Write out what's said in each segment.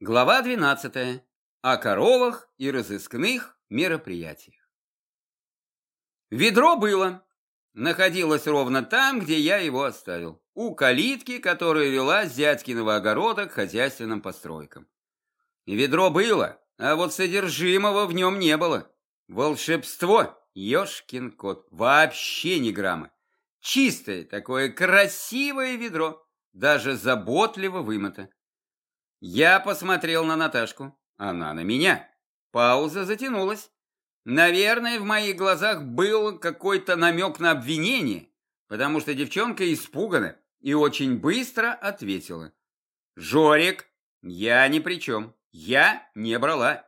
Глава 12. О коровах и разыскных мероприятиях. Ведро было. Находилось ровно там, где я его оставил. У калитки, которая вела с дядькиного огорода к хозяйственным постройкам. Ведро было, а вот содержимого в нем не было. Волшебство, ёшкин кот, вообще ни грамма. Чистое такое красивое ведро, даже заботливо вымыто. Я посмотрел на Наташку, она на меня. Пауза затянулась. Наверное, в моих глазах был какой-то намек на обвинение, потому что девчонка испугана и очень быстро ответила. «Жорик, я ни при чем. Я не брала».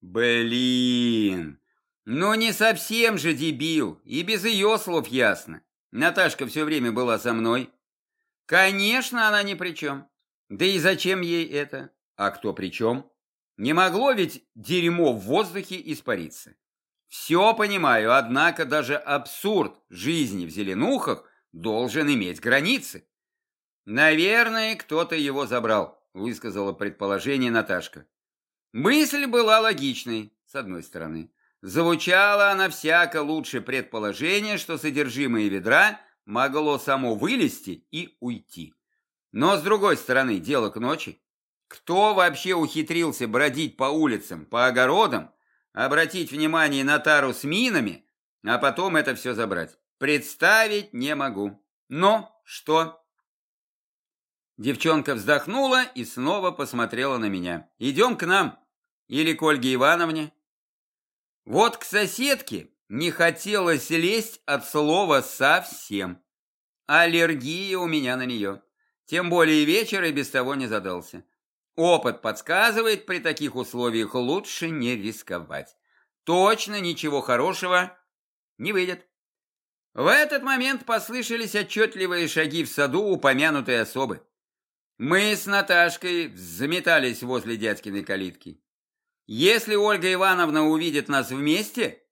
«Блин, ну не совсем же дебил, и без ее слов ясно. Наташка все время была со мной. Конечно, она ни при чем. Да и зачем ей это? А кто при чем? Не могло ведь дерьмо в воздухе испариться. Все понимаю, однако даже абсурд жизни в зеленухах должен иметь границы. Наверное, кто-то его забрал, высказала предположение Наташка. Мысль была логичной, с одной стороны. Звучала она всяко лучше предположения, что содержимое ведра могло само вылезти и уйти. Но, с другой стороны, дело к ночи. Кто вообще ухитрился бродить по улицам, по огородам, обратить внимание на тару с минами, а потом это все забрать? Представить не могу. Но что? Девчонка вздохнула и снова посмотрела на меня. «Идем к нам. Или к Ольге Ивановне». Вот к соседке не хотелось лезть от слова совсем. Аллергия у меня на нее. Тем более вечер и без того не задался. Опыт подсказывает, при таких условиях лучше не рисковать. Точно ничего хорошего не выйдет. В этот момент послышались отчетливые шаги в саду упомянутой особы. Мы с Наташкой заметались возле дядькиной калитки. Если Ольга Ивановна увидит нас вместе,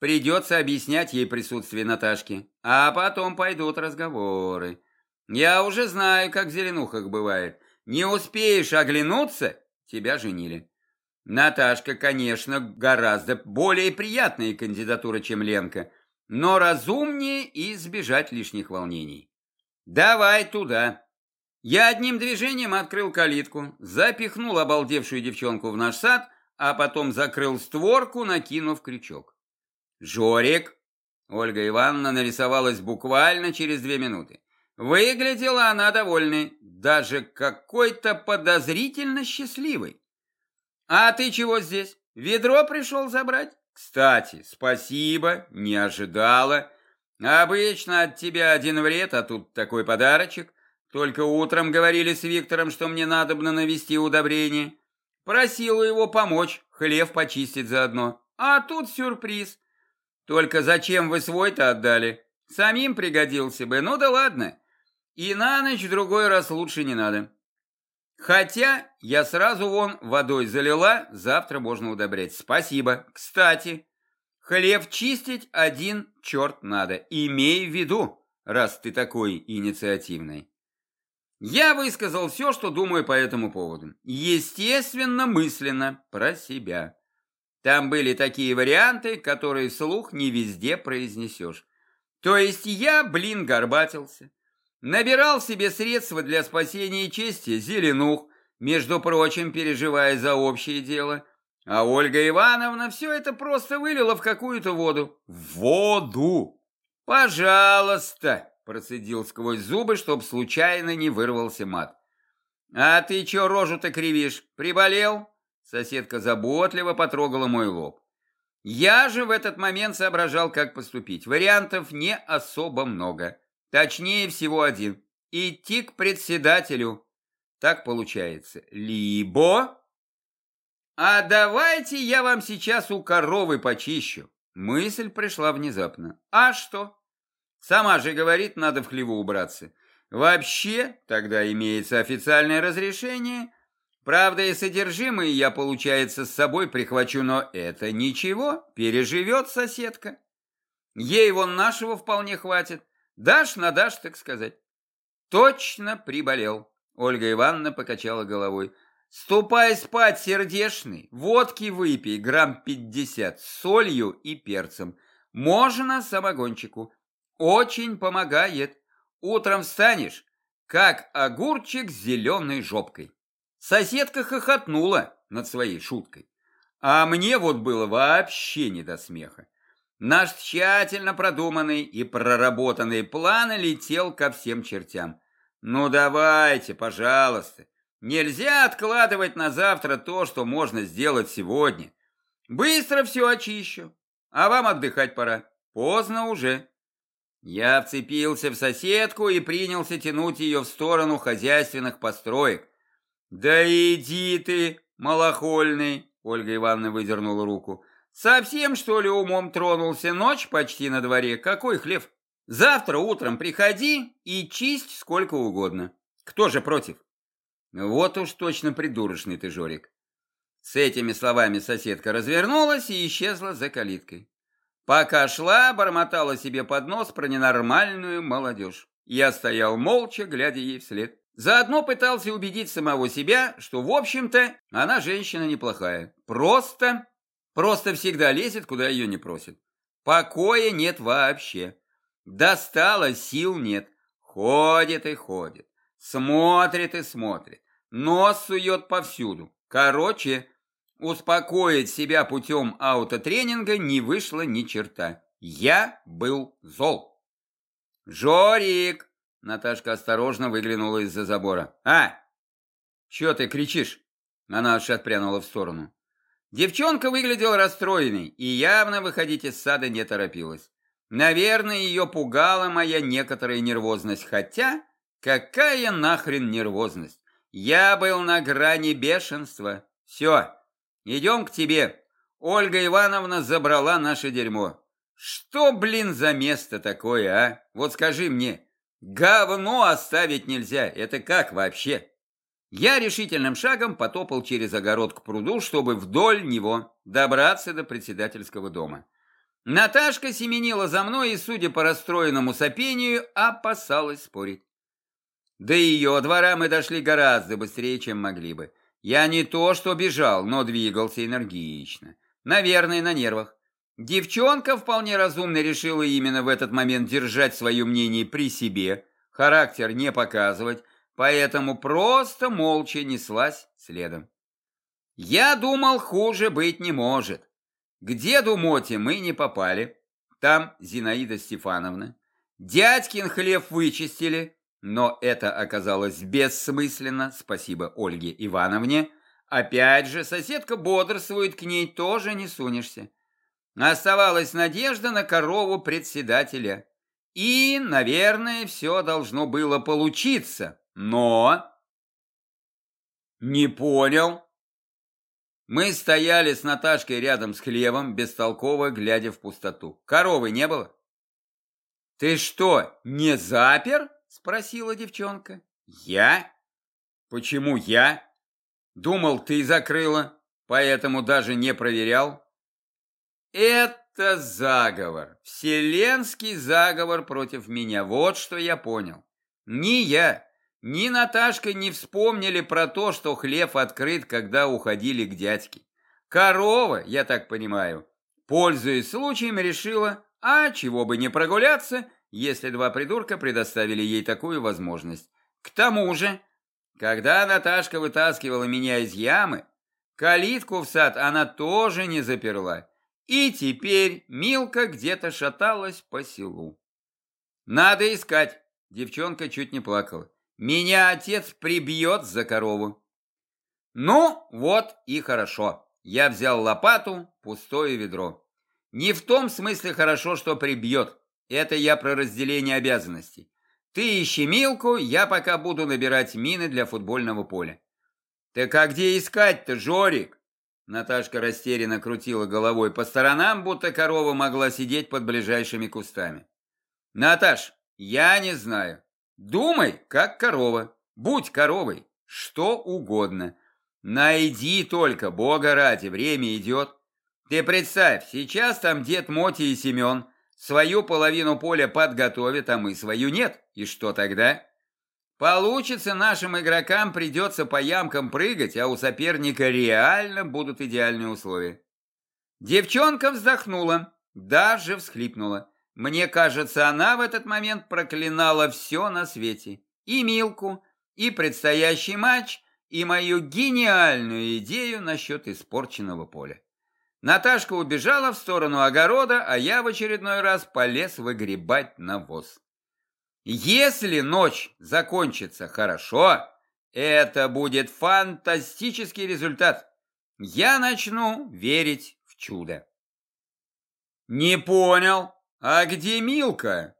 придется объяснять ей присутствие Наташки, а потом пойдут разговоры. Я уже знаю, как в зеленухах бывает. Не успеешь оглянуться, тебя женили. Наташка, конечно, гораздо более приятная кандидатура, чем Ленка, но разумнее избежать лишних волнений. Давай туда. Я одним движением открыл калитку, запихнул обалдевшую девчонку в наш сад, а потом закрыл створку, накинув крючок. «Жорик!» Ольга Ивановна нарисовалась буквально через две минуты. Выглядела она довольной, даже какой-то подозрительно счастливой. «А ты чего здесь? Ведро пришел забрать?» «Кстати, спасибо, не ожидала. Обычно от тебя один вред, а тут такой подарочек. Только утром говорили с Виктором, что мне надобно навести удобрение. Просила его помочь, хлев почистить заодно. А тут сюрприз. Только зачем вы свой-то отдали? Самим пригодился бы, ну да ладно. И на ночь другой раз лучше не надо. Хотя я сразу вон водой залила, завтра можно удобрять. Спасибо. Кстати, хлеб чистить один черт надо. Имей в виду, раз ты такой инициативный. Я высказал все, что думаю по этому поводу. Естественно, мысленно, про себя. Там были такие варианты, которые вслух не везде произнесешь. То есть я, блин, горбатился. Набирал себе средства для спасения чести Зеленух, между прочим, переживая за общее дело. А Ольга Ивановна все это просто вылила в какую-то воду. Воду! Пожалуйста! Процедил сквозь зубы, чтоб случайно не вырвался мат. «А ты чё рожу-то кривишь? Приболел?» Соседка заботливо потрогала мой лоб. Я же в этот момент соображал, как поступить. Вариантов не особо много. Точнее всего один. Идти к председателю. Так получается. Либо... А давайте я вам сейчас у коровы почищу. Мысль пришла внезапно. А что? Сама же говорит, надо в хлеву убраться. Вообще, тогда имеется официальное разрешение. Правда, и содержимое я, получается, с собой прихвачу, но это ничего, переживет соседка. Ей вон нашего вполне хватит. Дашь на дашь, так сказать. Точно приболел. Ольга Ивановна покачала головой. Ступай спать, сердешный, водки выпей, грамм пятьдесят, с солью и перцем. Можно самогончику. Очень помогает. Утром встанешь, как огурчик с зеленой жопкой. Соседка хохотнула над своей шуткой. А мне вот было вообще не до смеха. Наш тщательно продуманный и проработанный план летел ко всем чертям. Ну давайте, пожалуйста. Нельзя откладывать на завтра то, что можно сделать сегодня. Быстро все очищу. А вам отдыхать пора. Поздно уже. Я вцепился в соседку и принялся тянуть ее в сторону хозяйственных построек. «Да иди ты, малохольный!» Ольга Ивановна выдернула руку. «Совсем, что ли, умом тронулся? Ночь почти на дворе. Какой хлев? Завтра утром приходи и чисть сколько угодно. Кто же против?» «Вот уж точно придурочный ты, Жорик». С этими словами соседка развернулась и исчезла за калиткой. Пока шла, бормотала себе под нос про ненормальную молодежь. Я стоял молча, глядя ей вслед. Заодно пытался убедить самого себя, что, в общем-то, она женщина неплохая. Просто, просто всегда лезет, куда ее не просят. Покоя нет вообще. Достала, сил нет. Ходит и ходит. Смотрит и смотрит. Нос сует повсюду. Короче, Успокоить себя путем аутотренинга не вышло ни черта. Я был зол. «Жорик!» Наташка осторожно выглянула из-за забора. «А! Чё ты кричишь?» Она аж отпрянула в сторону. Девчонка выглядела расстроенной и явно выходить из сада не торопилась. Наверное, ее пугала моя некоторая нервозность, хотя какая нахрен нервозность? Я был на грани бешенства. Все, Идем к тебе. Ольга Ивановна забрала наше дерьмо. Что, блин, за место такое, а? Вот скажи мне, говно оставить нельзя. Это как вообще? Я решительным шагом потопал через огород к пруду, чтобы вдоль него добраться до председательского дома. Наташка семенила за мной и, судя по расстроенному сопению, опасалась спорить. До ее двора мы дошли гораздо быстрее, чем могли бы. Я не то что бежал, но двигался энергично. Наверное, на нервах. Девчонка вполне разумно решила именно в этот момент держать свое мнение при себе, характер не показывать, поэтому просто молча неслась следом. Я думал, хуже быть не может. К деду Моте мы не попали. Там Зинаида Стефановна. Дядькин хлеб вычистили, но это оказалось бессмысленно, спасибо Ольге Ивановне. Опять же, соседка бодрствует, к ней тоже не сунешься. Оставалась надежда на корову председателя. И, наверное, все должно было получиться. Но... Не понял. Мы стояли с Наташкой рядом с хлебом, бестолково глядя в пустоту. Коровы не было. Ты что, не запер? Спросила девчонка. Я? Почему я? Думал, ты закрыла, поэтому даже не проверял. Это заговор, вселенский заговор против меня, вот что я понял. Ни я, ни Наташка не вспомнили про то, что хлев открыт, когда уходили к дядьке. Корова, я так понимаю, пользуясь случаем, решила, а чего бы не прогуляться, если два придурка предоставили ей такую возможность. К тому же, когда Наташка вытаскивала меня из ямы, калитку в сад она тоже не заперла. И теперь Милка где-то шаталась по селу. «Надо искать!» – девчонка чуть не плакала. «Меня отец прибьет за корову!» «Ну, вот и хорошо!» Я взял лопату, пустое ведро. Не в том смысле хорошо, что прибьет. Это я про разделение обязанностей. Ты ищи Милку, я пока буду набирать мины для футбольного поля. Так а где искать-то, Жорик? Наташка растерянно крутила головой по сторонам, будто корова могла сидеть под ближайшими кустами. Наташ, я не знаю. Думай, как корова. Будь коровой. Что угодно. Найди только, бога ради, время идет. Ты представь, сейчас там дед Моти и Семен Свою половину поля подготовят, а мы свою нет. И что тогда? Получится, нашим игрокам придется по ямкам прыгать, а у соперника реально будут идеальные условия. Девчонка вздохнула, даже всхлипнула. Мне кажется, она в этот момент проклинала все на свете. И Милку, и предстоящий матч, и мою гениальную идею насчет испорченного поля. Наташка убежала в сторону огорода, а я в очередной раз полез выгребать навоз. Если ночь закончится хорошо, это будет фантастический результат. Я начну верить в чудо. Не понял, а где Милка?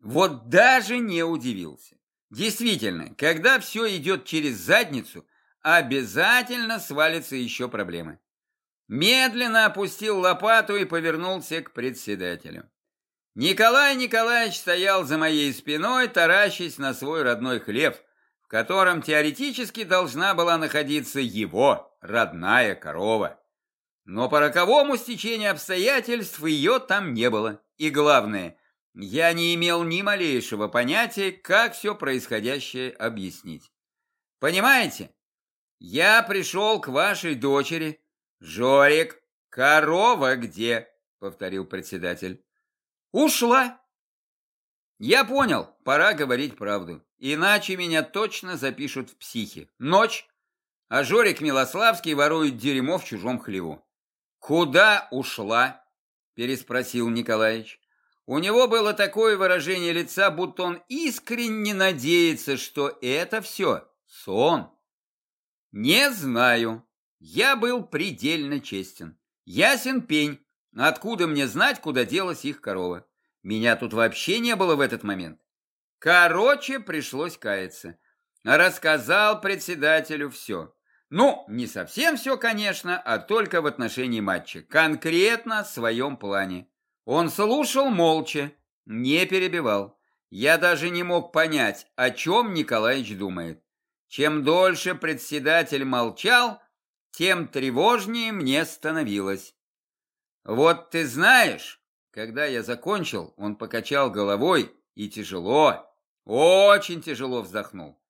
Вот даже не удивился. Действительно, когда все идет через задницу, обязательно свалится еще проблемы. Медленно опустил лопату и повернулся к председателю. Николай Николаевич стоял за моей спиной, таращась на свой родной хлеб, в котором теоретически должна была находиться его родная корова. Но по роковому стечению обстоятельств ее там не было. И главное, я не имел ни малейшего понятия, как все происходящее объяснить. Понимаете? Я пришел к вашей дочери. Жорик, корова где? Повторил председатель. Ушла. Я понял, пора говорить правду. Иначе меня точно запишут в психи. Ночь, а Жорик Милославский ворует дерьмо в чужом хлеву. «Куда ушла?» – переспросил Николаевич. У него было такое выражение лица, будто он искренне надеется, что это все сон. «Не знаю. Я был предельно честен. Ясен пень. Откуда мне знать, куда делась их корова? Меня тут вообще не было в этот момент. Короче, пришлось каяться. Рассказал председателю все. Ну, не совсем все, конечно, а только в отношении матча. Конкретно в своем плане. Он слушал молча, не перебивал. Я даже не мог понять, о чем Николаевич думает. Чем дольше председатель молчал, тем тревожнее мне становилось. Вот ты знаешь, когда я закончил, он покачал головой и тяжело, очень тяжело вздохнул.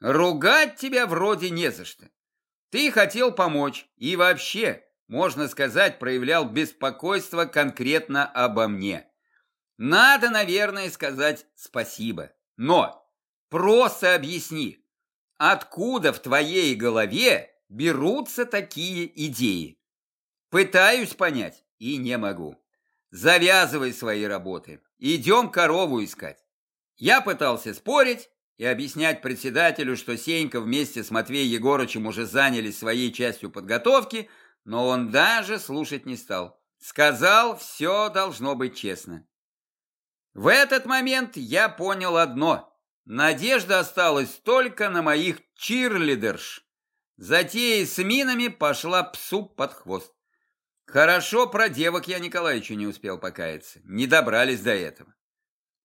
Ругать тебя вроде не за что. Ты хотел помочь и вообще, можно сказать, проявлял беспокойство конкретно обо мне. Надо, наверное, сказать спасибо. Но просто объясни, откуда в твоей голове берутся такие идеи? Пытаюсь понять и не могу. Завязывай свои работы. Идем корову искать. Я пытался спорить и объяснять председателю, что Сенька вместе с Матвеем Егорычем уже занялись своей частью подготовки, но он даже слушать не стал. Сказал, все должно быть честно. В этот момент я понял одно. Надежда осталась только на моих чирлидерш. Затея с минами пошла псу под хвост. Хорошо, про девок я Николаевичу не успел покаяться. Не добрались до этого.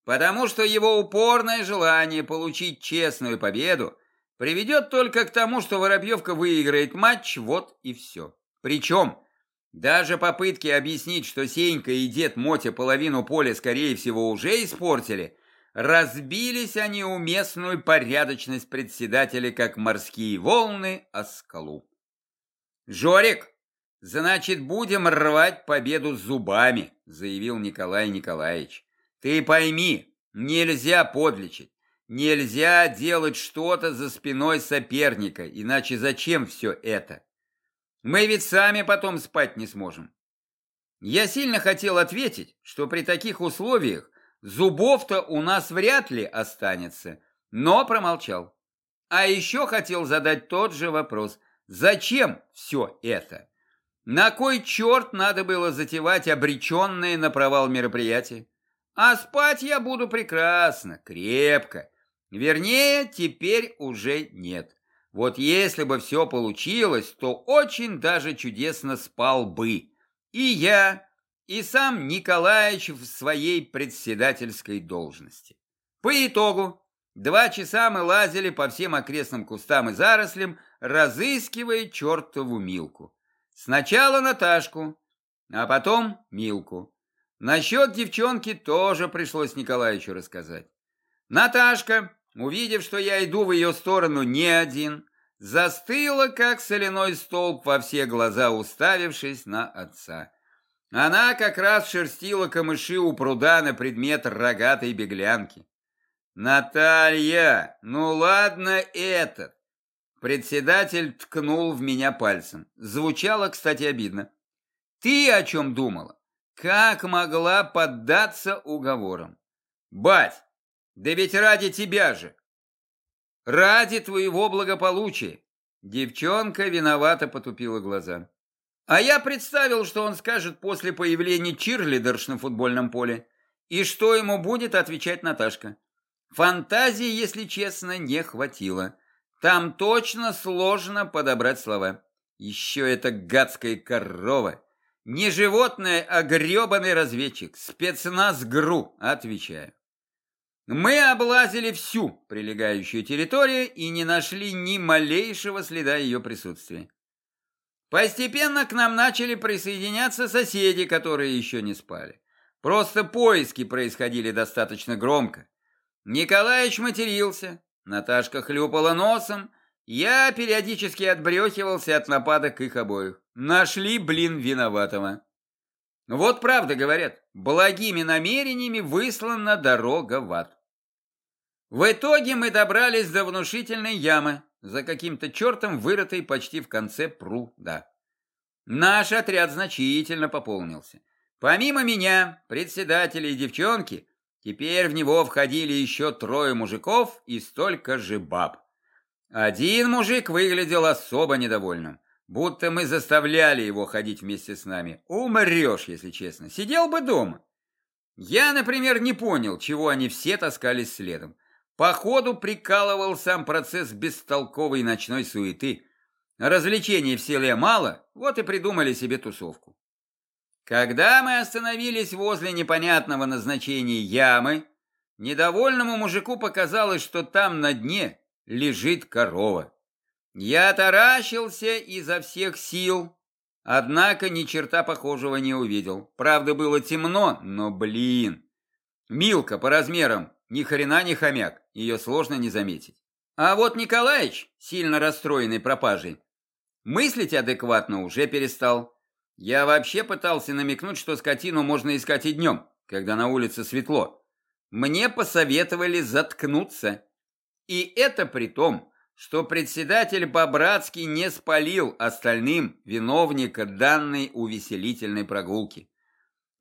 Потому что его упорное желание получить честную победу приведет только к тому, что Воробьевка выиграет матч, вот и все. Причем, даже попытки объяснить, что Сенька и дед Мотя половину поля, скорее всего, уже испортили, разбились они уместную порядочность председателя, как морские волны о скалу. «Жорик!» «Значит, будем рвать победу зубами», — заявил Николай Николаевич. «Ты пойми, нельзя подлечить, нельзя делать что-то за спиной соперника, иначе зачем все это? Мы ведь сами потом спать не сможем». Я сильно хотел ответить, что при таких условиях зубов-то у нас вряд ли останется, но промолчал. А еще хотел задать тот же вопрос, зачем все это? На кой черт надо было затевать обреченные на провал мероприятие? А спать я буду прекрасно, крепко. Вернее, теперь уже нет. Вот если бы все получилось, то очень даже чудесно спал бы. И я, и сам Николаевич в своей председательской должности. По итогу, два часа мы лазили по всем окрестным кустам и зарослям, разыскивая чертову Милку. Сначала Наташку, а потом Милку. Насчет девчонки тоже пришлось Николаевичу рассказать. Наташка увидев, что я иду в ее сторону не один, застыла, как соляной столб, во все глаза уставившись на отца. Она как раз шерстила камыши у пруда на предмет рогатой беглянки. «Наталья, ну ладно этот!» Председатель ткнул в меня пальцем. Звучало, кстати, обидно. «Ты о чем думала? Как могла поддаться уговорам? Бать, да ведь ради тебя же! Ради твоего благополучия!» Девчонка виновато потупила глаза. А я представил, что он скажет после появления чирлидерш на футбольном поле. И что ему будет отвечать Наташка. Фантазии, если честно, не хватило. Там точно сложно подобрать слова. Еще эта гадская корова. Не животное, а гребаный разведчик. Спецназ ГРУ, отвечаю. Мы облазили всю прилегающую территорию и не нашли ни малейшего следа ее присутствия. Постепенно к нам начали присоединяться соседи, которые еще не спали. Просто поиски происходили достаточно громко. Николаевич матерился, Наташка хлюпала носом, я периодически отбрехивался от нападок их обоих. Нашли, блин, виноватого. Вот правда говорят, благими намерениями выслана дорога в ад. В итоге мы добрались до внушительной ямы, за каким-то чертом вырытой почти в конце пруда. Наш отряд значительно пополнился. Помимо меня, председателя и девчонки, теперь в него входили еще трое мужиков и столько же баб. Один мужик выглядел особо недовольным, будто мы заставляли его ходить вместе с нами. Умрешь, если честно, сидел бы дома. Я, например, не понял, чего они все таскались следом. Походу прикалывал сам процесс бестолковой ночной суеты. Развлечений в селе мало, вот и придумали себе тусовку. Когда мы остановились возле непонятного назначения ямы, недовольному мужику показалось, что там на дне лежит корова. Я таращился изо всех сил, однако ни черта похожего не увидел. Правда, было темно, но, блин, Милка по размерам ни хрена не хомяк, ее сложно не заметить. А вот Николаевич, сильно расстроенный пропажей, мыслить адекватно уже перестал. Я вообще пытался намекнуть, что скотину можно искать и днем, когда на улице светло. Мне посоветовали заткнуться. И это при том, что председатель по-братски не спалил остальным виновника данной увеселительной прогулки.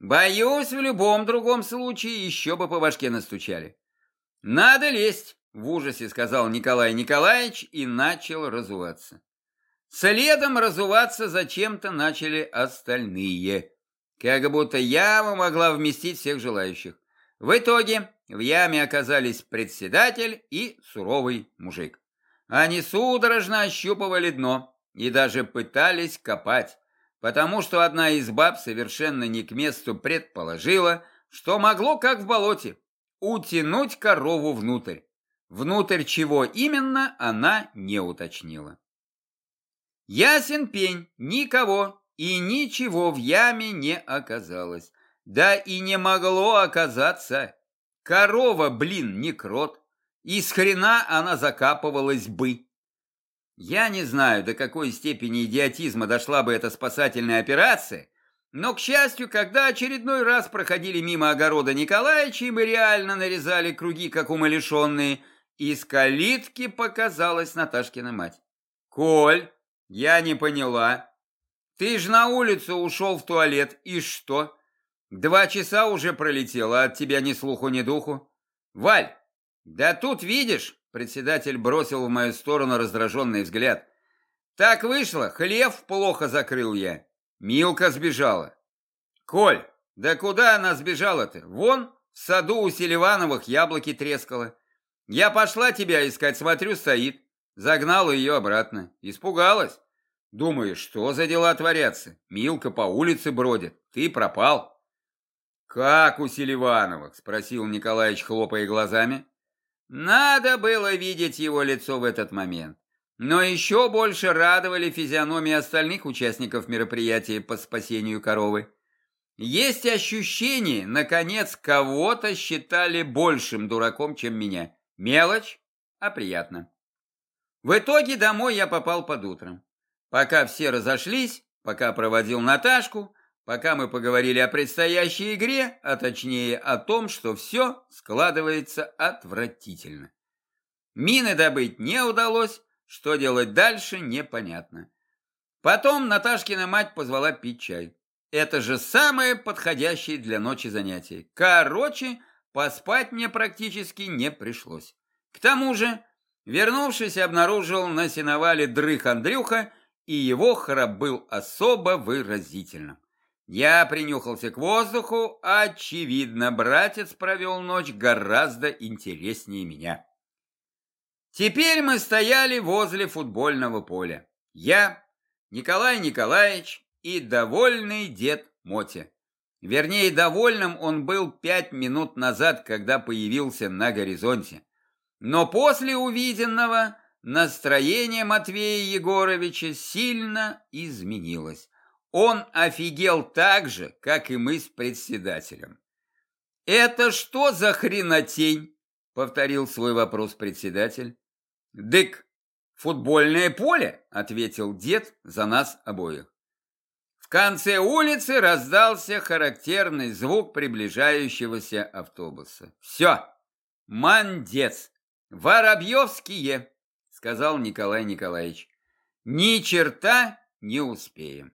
Боюсь, в любом другом случае еще бы по башке настучали. Надо лезть, в ужасе сказал Николай Николаевич и начал разуваться. Следом разуваться зачем-то начали остальные. Как будто яма могла вместить всех желающих. В итоге в яме оказались председатель и суровый мужик. Они судорожно ощупывали дно и даже пытались копать потому что одна из баб совершенно не к месту предположила, что могло, как в болоте, утянуть корову внутрь. Внутрь чего именно, она не уточнила. Ясен пень, никого и ничего в яме не оказалось. Да и не могло оказаться. Корова, блин, не крот. Из хрена она закапывалась бы. Я не знаю, до какой степени идиотизма дошла бы эта спасательная операция, но, к счастью, когда очередной раз проходили мимо огорода Николаевича, и мы реально нарезали круги, как умалишенные, из калитки показалась Наташкина мать. «Коль, я не поняла. Ты ж на улицу ушел в туалет, и что? Два часа уже пролетело, от тебя ни слуху, ни духу. Валь, да тут видишь, Председатель бросил в мою сторону раздраженный взгляд. Так вышло, хлев плохо закрыл я. Милка сбежала. Коль, да куда она сбежала-то? Вон, в саду у Селивановых яблоки трескала. Я пошла тебя искать, смотрю, стоит. Загнала ее обратно. Испугалась. Думаю, что за дела творятся? Милка по улице бродит. Ты пропал. Как у Селивановых? Спросил Николаевич, хлопая глазами. Надо было видеть его лицо в этот момент. Но еще больше радовали физиономии остальных участников мероприятия по спасению коровы. Есть ощущение, наконец, кого-то считали большим дураком, чем меня. Мелочь, а приятно. В итоге домой я попал под утро. Пока все разошлись, пока проводил Наташку, пока мы поговорили о предстоящей игре, а точнее о том, что все складывается отвратительно. Мины добыть не удалось, что делать дальше непонятно. Потом Наташкина мать позвала пить чай. Это же самое подходящее для ночи занятие. Короче, поспать мне практически не пришлось. К тому же, вернувшись, обнаружил на сеновале дрых Андрюха, и его храп был особо выразительным. Я принюхался к воздуху, очевидно, братец провел ночь гораздо интереснее меня. Теперь мы стояли возле футбольного поля. Я, Николай Николаевич и довольный дед Мотя. Вернее, довольным он был пять минут назад, когда появился на горизонте. Но после увиденного настроение Матвея Егоровича сильно изменилось. Он офигел так же, как и мы с председателем. «Это что за хренотень?» — повторил свой вопрос председатель. «Дык, футбольное поле», — ответил дед за нас обоих. В конце улицы раздался характерный звук приближающегося автобуса. «Все, мандец, воробьевские», — сказал Николай Николаевич. «Ни черта не успеем».